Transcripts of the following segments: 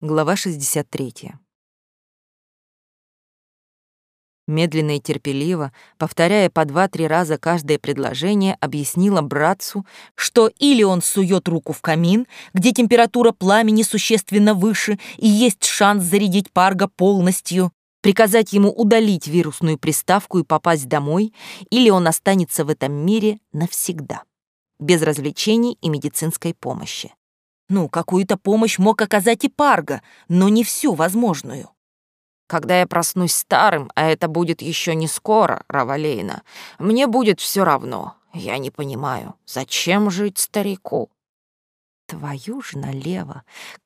Глава 63. Медленно и терпеливо, повторяя по два-три раза каждое предложение, объяснила братцу, что или он сует руку в камин, где температура пламени существенно выше и есть шанс зарядить парга полностью, приказать ему удалить вирусную приставку и попасть домой, или он останется в этом мире навсегда, без развлечений и медицинской помощи. Ну, какую-то помощь мог оказать и Парга, но не всю возможную. Когда я проснусь старым, а это будет еще не скоро, Равалейна, мне будет все равно. Я не понимаю, зачем жить старику? Твою ж налево.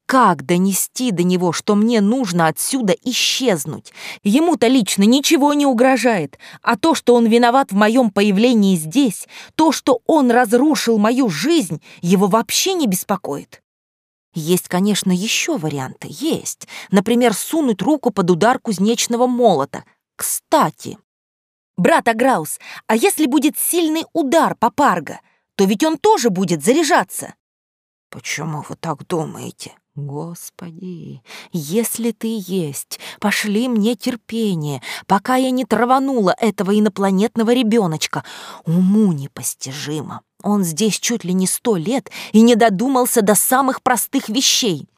Как донести до него, что мне нужно отсюда исчезнуть? Ему-то лично ничего не угрожает, а то, что он виноват в моем появлении здесь, то, что он разрушил мою жизнь, его вообще не беспокоит. Есть, конечно, еще варианты. Есть. Например, сунуть руку под удар кузнечного молота. Кстати. Брат Аграус, а если будет сильный удар по Парго, то ведь он тоже будет заряжаться. Почему вы так думаете? Господи, если ты есть, пошли мне терпение, пока я не траванула этого инопланетного ребеночка. Уму непостижимо. Он здесь чуть ли не сто лет и не додумался до самых простых вещей.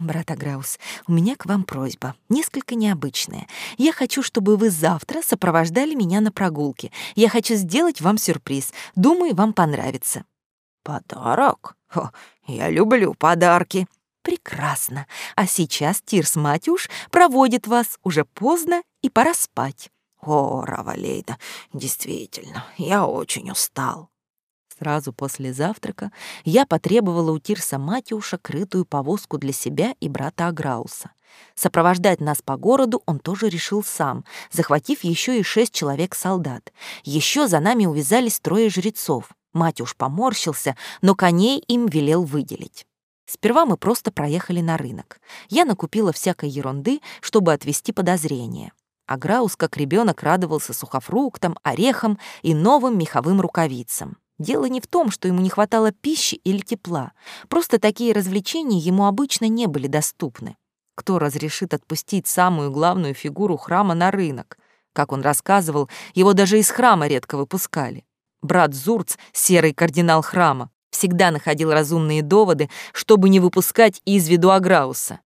Брат Аграус, у меня к вам просьба, несколько необычная. Я хочу, чтобы вы завтра сопровождали меня на прогулке. Я хочу сделать вам сюрприз. Думаю, вам понравится. Подарок? О, я люблю подарки. Прекрасно. А сейчас Тирс Матюш проводит вас. Уже поздно и пора спать. О, Равалейда, действительно, я очень устал. Сразу после завтрака я потребовала у Тирса Матюша крытую повозку для себя и брата Аграуса. Сопровождать нас по городу он тоже решил сам, захватив еще и шесть человек-солдат. Еще за нами увязались трое жрецов. Матюш поморщился, но коней им велел выделить. Сперва мы просто проехали на рынок. Я накупила всякой ерунды, чтобы отвести подозрения. А Граус, как ребенок, радовался сухофруктам, орехам и новым меховым рукавицам. Дело не в том, что ему не хватало пищи или тепла. Просто такие развлечения ему обычно не были доступны. Кто разрешит отпустить самую главную фигуру храма на рынок? Как он рассказывал, его даже из храма редко выпускали. Брат Зурц, серый кардинал храма, всегда находил разумные доводы, чтобы не выпускать из виду Аграуса.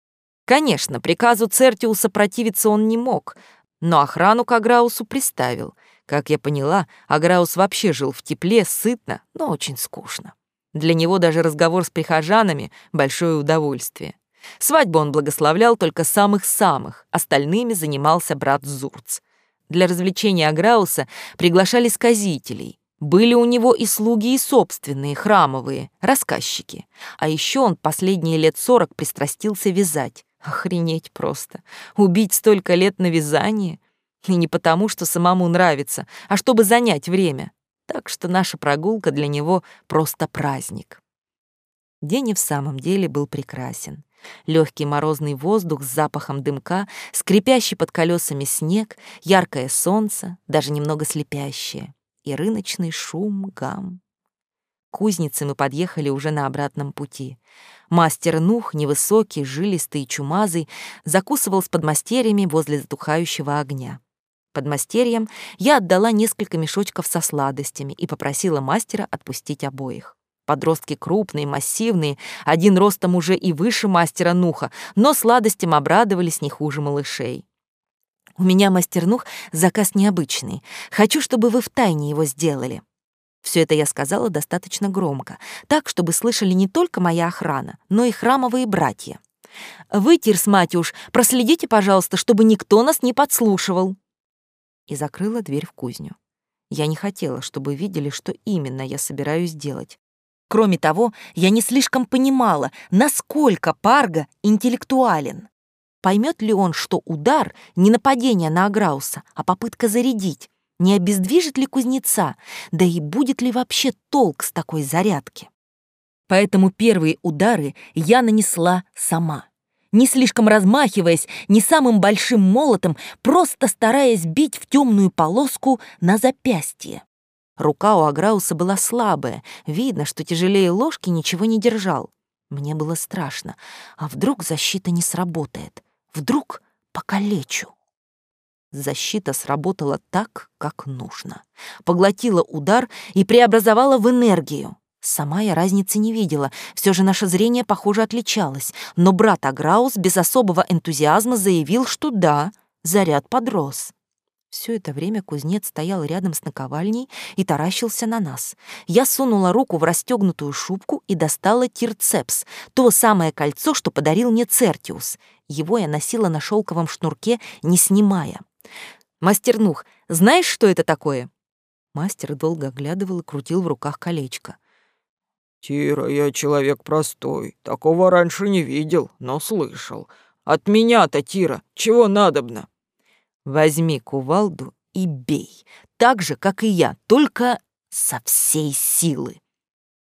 Конечно, приказу Цертиуса противиться он не мог, но охрану к Аграусу приставил. Как я поняла, Аграус вообще жил в тепле, сытно, но очень скучно. Для него даже разговор с прихожанами — большое удовольствие. Свадьбу он благословлял только самых-самых, остальными занимался брат Зурц. Для развлечения Аграуса приглашали сказителей, были у него и слуги, и собственные, храмовые, рассказчики. А еще он последние лет сорок пристрастился вязать. Охренеть просто. Убить столько лет на вязание. И не потому, что самому нравится, а чтобы занять время. Так что наша прогулка для него просто праздник. День и в самом деле был прекрасен. Легкий морозный воздух с запахом дымка, скрипящий под колесами снег, яркое солнце, даже немного слепящее и рыночный шум, гам. К кузнице мы подъехали уже на обратном пути. Мастер Нух, невысокий, жилистый и чумазый, закусывал с подмастерьями возле затухающего огня. Подмастерьям я отдала несколько мешочков со сладостями и попросила мастера отпустить обоих. Подростки крупные, массивные, один ростом уже и выше мастера Нуха, но сладостям обрадовались не хуже малышей. У меня, мастер Нух, заказ необычный. Хочу, чтобы вы втайне его сделали». Все это я сказала достаточно громко, так, чтобы слышали не только моя охрана, но и храмовые братья. «Вы, Тирс Матюш, проследите, пожалуйста, чтобы никто нас не подслушивал». И закрыла дверь в кузню. Я не хотела, чтобы видели, что именно я собираюсь делать. Кроме того, я не слишком понимала, насколько Парга интеллектуален. Поймет ли он, что удар — не нападение на Аграуса, а попытка зарядить? Не обездвижит ли кузнеца? Да и будет ли вообще толк с такой зарядки? Поэтому первые удары я нанесла сама. Не слишком размахиваясь, не самым большим молотом, просто стараясь бить в темную полоску на запястье. Рука у Аграуса была слабая, видно, что тяжелее ложки ничего не держал. Мне было страшно. А вдруг защита не сработает? Вдруг покалечу? Защита сработала так, как нужно. Поглотила удар и преобразовала в энергию. Сама я разницы не видела, все же наше зрение, похоже, отличалось. Но брат Аграус без особого энтузиазма заявил, что да, заряд подрос. Все это время кузнец стоял рядом с наковальней и таращился на нас. Я сунула руку в расстегнутую шубку и достала тирцепс, то самое кольцо, что подарил мне Цертиус. Его я носила на шелковом шнурке, не снимая. «Мастер Нух, знаешь, что это такое?» Мастер долго оглядывал и крутил в руках колечко. «Тира, я человек простой. Такого раньше не видел, но слышал. От меня-то, Тира, чего надобно?» Возьми кувалду и бей, так же, как и я, только со всей силы.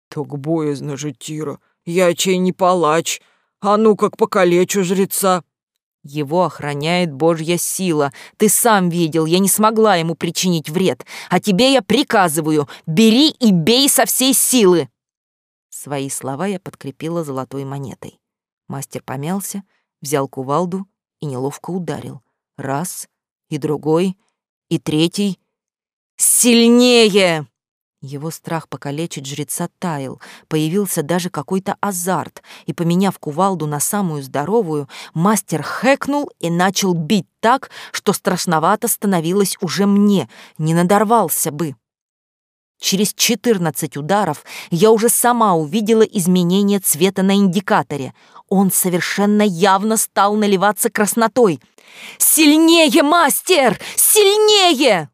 Так боязно же, Тира, я чей не палач, а ну как покалечу жреца. Его охраняет Божья сила. Ты сам видел, я не смогла ему причинить вред. А тебе я приказываю, бери и бей со всей силы. Свои слова я подкрепила золотой монетой. Мастер помялся, взял кувалду и неловко ударил. Раз, и другой, и третий. «Сильнее!» Его страх покалечить жреца таял, появился даже какой-то азарт, и, поменяв кувалду на самую здоровую, мастер хэкнул и начал бить так, что страшновато становилось уже мне, не надорвался бы. Через 14 ударов я уже сама увидела изменение цвета на индикаторе. Он совершенно явно стал наливаться краснотой. «Сильнее, мастер! Сильнее!»